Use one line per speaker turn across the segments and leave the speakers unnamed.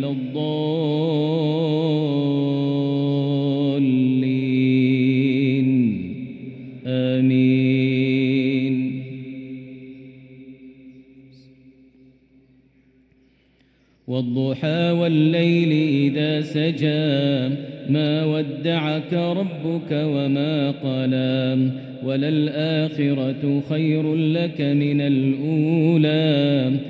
ولا الضالين. آمين. والضحى والليل إذا سجى ما ودعك ربك وما قلى. وللآخرة خير لك من الأولى.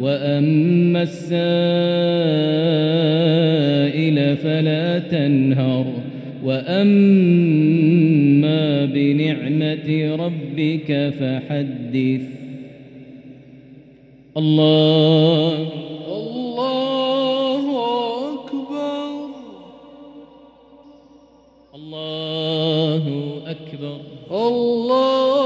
وأما السائل فلا تنهر وأما بنعمة ربك فحدث الله
الله أكبر
الله أكبر
الله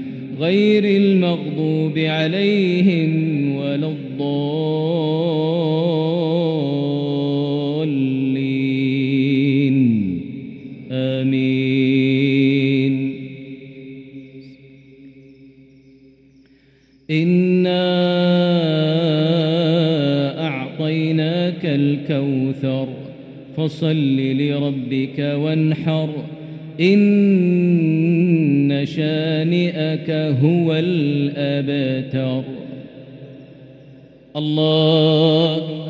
غير المغضوب عليهم ولا الضالين. آمين. إنا أعطيناك الكوثر فصل لربك وانحر. إن شانئك هو الأبتر. الله.